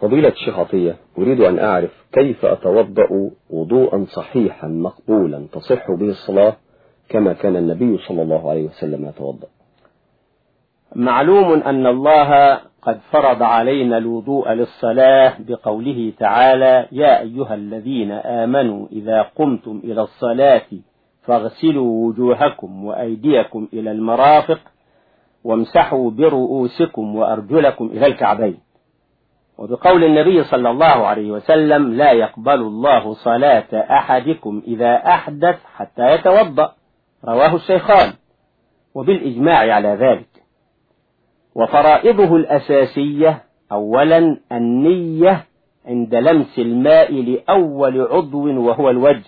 فضيلة الشيخ عطية أريد أن أعرف كيف أتوضأ وضوءا صحيحا مقبولا تصح به الصلاة كما كان النبي صلى الله عليه وسلم يتوضأ؟ معلوم أن الله قد فرض علينا الوضوء للصلاة بقوله تعالى يا أيها الذين آمنوا إذا قمتم إلى الصلاة فاغسلوا وجوهكم وأيديكم إلى المرافق وامسحوا برؤوسكم وأرجلكم إلى الكعبين. وبقول النبي صلى الله عليه وسلم لا يقبل الله صلاة أحدكم إذا أحدث حتى يتوضأ. رواه الشيخان. وبالإجماع على ذلك. وفرائضه الأساسية أولا النية عند لمس الماء لأول عضو وهو الوجه.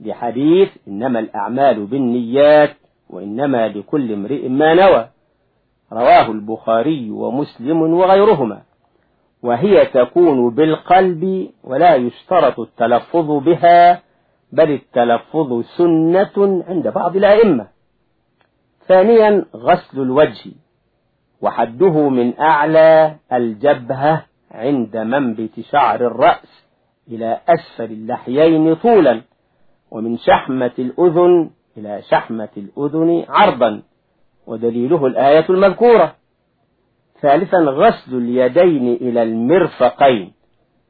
لحديث إنما الأعمال بالنيات وإنما لكل امرئ ما نوى. رواه البخاري ومسلم وغيرهما. وهي تكون بالقلب ولا يشترط التلفظ بها بل التلفظ سنة عند بعض الأئمة. ثانيا غسل الوجه وحده من أعلى الجبهة عند منبت شعر الرأس إلى أسفل اللحيين طولا ومن شحمة الأذن إلى شحمة الأذن عرضا ودليله الآية المذكورة. ثالثا غسل اليدين إلى المرفقين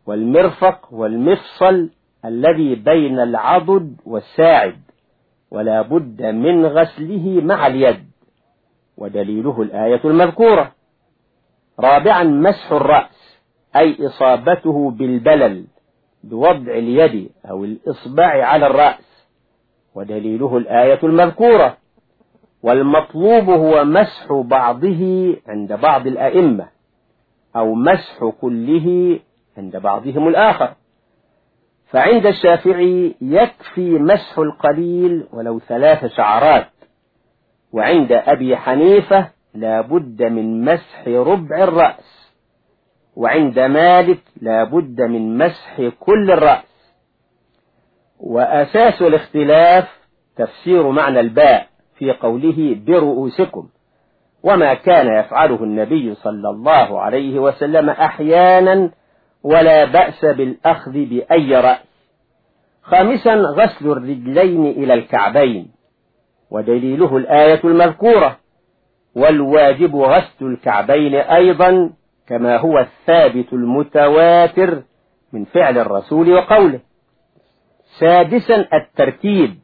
والمرفق والمفصل الذي بين العضد والساعد ولا بد من غسله مع اليد. ودليله الآية المذكورة. رابعا مسح الرأس أي إصابته بالبلل بوضع اليد أو الإصبع على الرأس. ودليله الآية المذكورة. والمطلوب هو مسح بعضه عند بعض الأئمة أو مسح كله عند بعضهم الآخر. فعند الشافعي يكفي مسح القليل ولو ثلاث شعرات وعند أبي حنيفة لا بد من مسح ربع الرأس وعند مالك لا بد من مسح كل الرأس. وأساس الاختلاف تفسير معنى الباء. في قوله برؤوسكم وما كان يفعله النبي صلى الله عليه وسلم أحيانا ولا بأس بالأخذ بأي رأس. خامسا غسل الرجلين إلى الكعبين ودليله الآية المذكورة والواجب غسل الكعبين أيضا كما هو الثابت المتواتر من فعل الرسول وقوله. سادسا الترتيب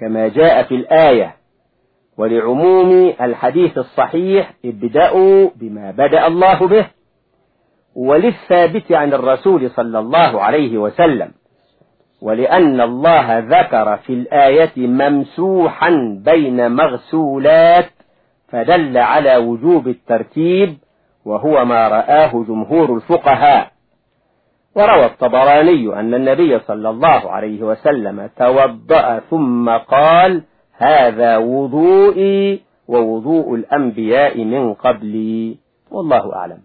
كما جاء في الآية ولعموم الحديث الصحيح ابدأوا بما بدأ الله به وللثابت عن الرسول صلى الله عليه وسلم ولأن الله ذكر في الآية ممسوحا بين مغسولات فدل على وجوب الترتيب وهو ما رآه جمهور الفقهاء. وروى الطبراني أن النبي صلى الله عليه وسلم توضأ ثم قال هذا وضوئي ووضوء الأنبياء من قبلي والله أعلم.